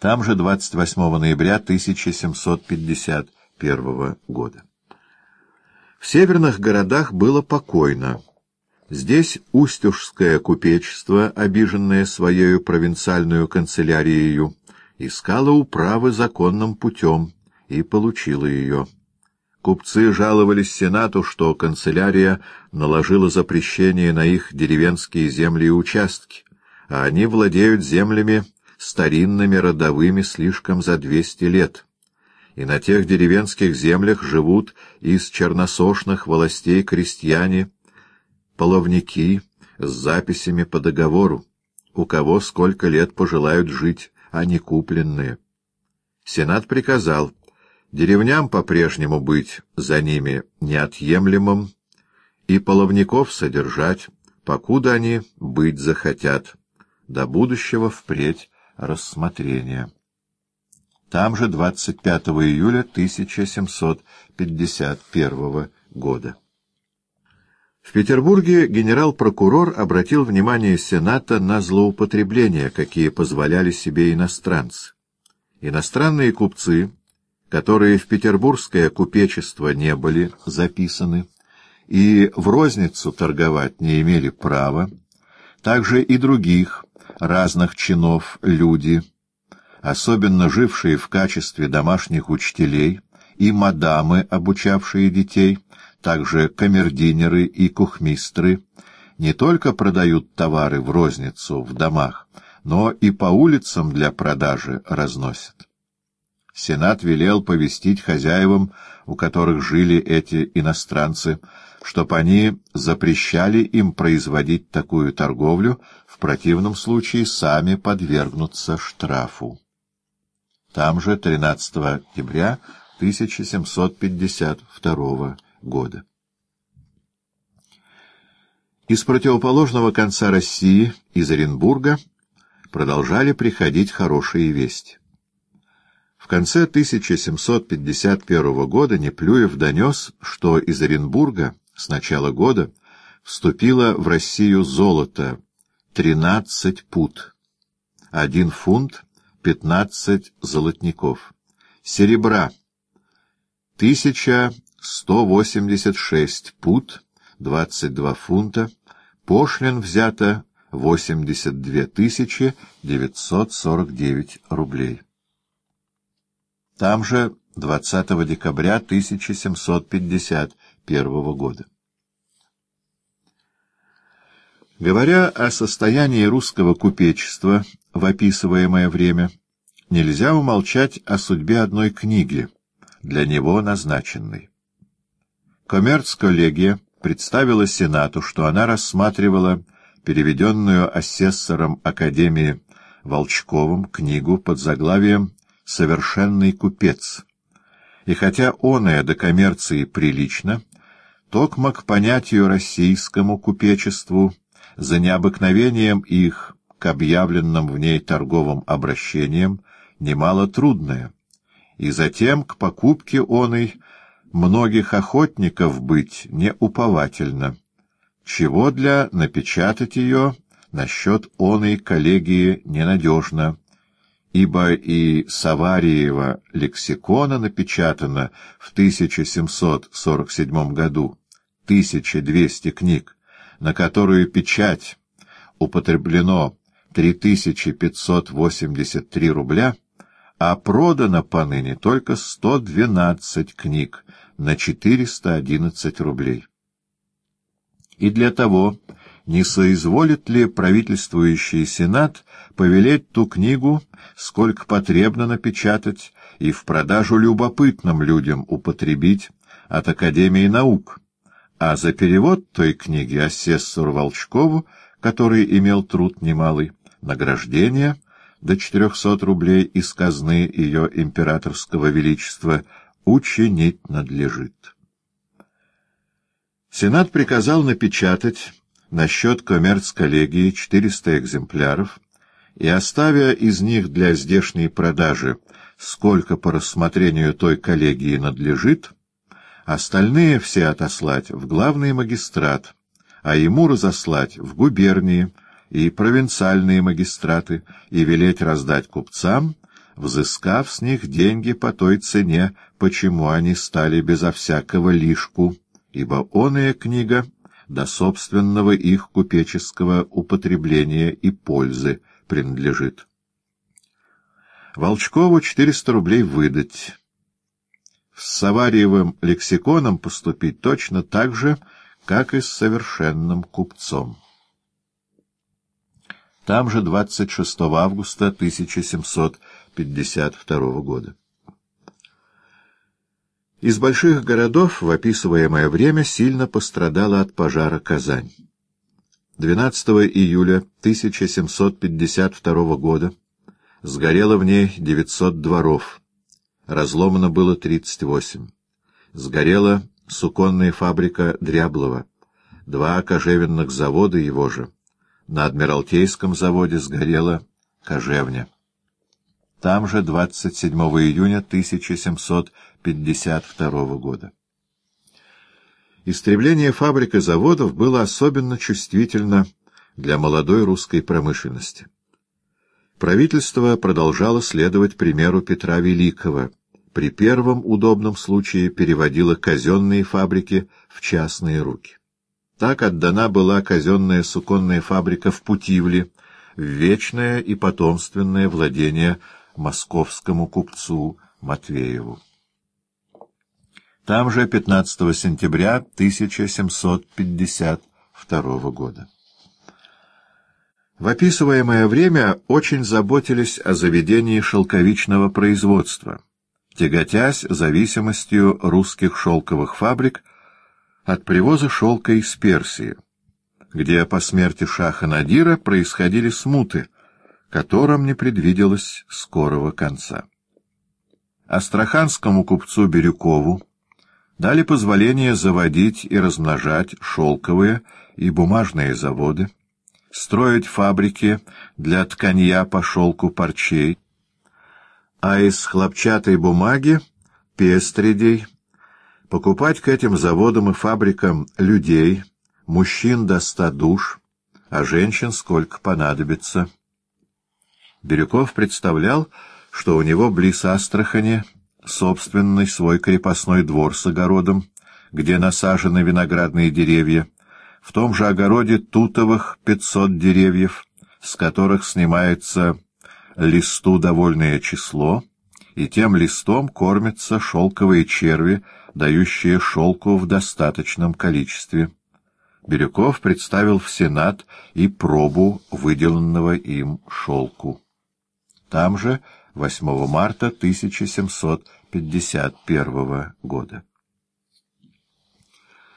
Там же 28 ноября 1751 года. В северных городах было покойно. Здесь Устюжское купечество, обиженное своею провинциальную канцелярией, искало управы законным путем и получило ее. Купцы жаловались Сенату, что канцелярия наложила запрещение на их деревенские земли и участки, а они владеют землями старинными родовыми слишком за двести лет. И на тех деревенских землях живут из черносошных властей крестьяне, половники с записями по договору, у кого сколько лет пожелают жить, а не купленные. Сенат приказал деревням по-прежнему быть за ними неотъемлемым и половников содержать, покуда они быть захотят, до будущего впредь рассмотрения. Там же 25 июля 1751 года. В Петербурге генерал-прокурор обратил внимание Сената на злоупотребления, какие позволяли себе иностранцы. Иностранные купцы, которые в петербургское купечество не были записаны и в розницу торговать не имели права, также и других разных чинов люди, особенно жившие в качестве домашних учителей, и мадамы, обучавшие детей, также камердинеры и кухмистры, не только продают товары в розницу в домах, но и по улицам для продажи разносят. Сенат велел повестить хозяевам, у которых жили эти иностранцы, чтоб они запрещали им производить такую торговлю, в противном случае сами подвергнутся штрафу. Там же 13 октября 1752 года. Из противоположного конца России, из Оренбурга, продолжали приходить хорошие вести. В конце 1751 года Неплюев донес, что из Оренбурга с начала года вступило в Россию золото 13 пут, 1 фунт 15 золотников, серебра 1186 пут 22 фунта, пошлин взято 82 949 рублей. Там же 20 декабря 1751 года. Говоря о состоянии русского купечества в описываемое время, нельзя умолчать о судьбе одной книги, для него назначенной. Коммерц-коллегия представила Сенату, что она рассматривала переведенную асессором Академии Волчковым книгу под заглавием «Совершенный купец». И хотя оная до коммерции прилично, токмо к понятию российскому купечеству за необыкновением их к объявленным в ней торговым обращениям немало трудное, и затем к покупке оной многих охотников быть неуповательно, чего для напечатать ее насчет оной коллегии ненадежно, ибо и Савариева лексикона напечатано в 1747 году 1200 книг, на которую печать употреблено 3583 рубля, а продано поныне только 112 книг на 411 рублей. И для того, не соизволит ли правительствующий Сенат повелеть ту книгу, сколько потребно напечатать и в продажу любопытным людям употребить от Академии наук, а за перевод той книги асессору Волчкову, который имел труд немалый, награждение до 400 рублей из казны ее императорского величества учинить надлежит. Сенат приказал напечатать на счет коммерц-коллегии 400 экземпляров и, оставя из них для здешней продажи сколько по рассмотрению той коллегии надлежит, Остальные все отослать в главный магистрат, а ему разослать в губернии и провинциальные магистраты и велеть раздать купцам взыскав с них деньги по той цене, почему они стали безо всякого лишку, ибо оная книга до собственного их купеческого употребления и пользы принадлежит. Волчкову 400 рублей выдать. С Саварьевым лексиконом поступить точно так же, как и с совершенным купцом. Там же 26 августа 1752 года. Из больших городов в описываемое время сильно пострадала от пожара Казань. 12 июля 1752 года сгорело в ней 900 дворов, разломано было 38. Сгорела суконная фабрика Дряблова, два кожевенных завода его же. На Адмиралтейском заводе сгорела кожевня. Там же 27 июня 1752 года. Истребление фабрик и заводов было особенно чувствительно для молодой русской промышленности. Правительство продолжало следовать примеру Петра Великого, при первом удобном случае переводило казенные фабрики в частные руки. Так отдана была казенная суконная фабрика в Путивле, в вечное и потомственное владение московскому купцу Матвееву. Там же 15 сентября 1752 года. В описываемое время очень заботились о заведении шелковичного производства, тяготясь зависимостью русских шелковых фабрик от привоза шелка из Персии, где по смерти шаха Надира происходили смуты, которым не предвиделось скорого конца. Астраханскому купцу Бирюкову дали позволение заводить и размножать шелковые и бумажные заводы, строить фабрики для тканья по шелку парчей, а из хлопчатой бумаги, пестредей, покупать к этим заводам и фабрикам людей, мужчин до ста душ, а женщин сколько понадобится. Бирюков представлял, что у него близ Астрахани собственный свой крепостной двор с огородом, где насажены виноградные деревья, в том же огороде тутовых пятьсот деревьев, с которых снимается листу довольное число, и тем листом кормятся шелковые черви, дающие шелку в достаточном количестве. Бирюков представил в Сенат и пробу выделанного им шелку. Там же 8 марта 1751 года.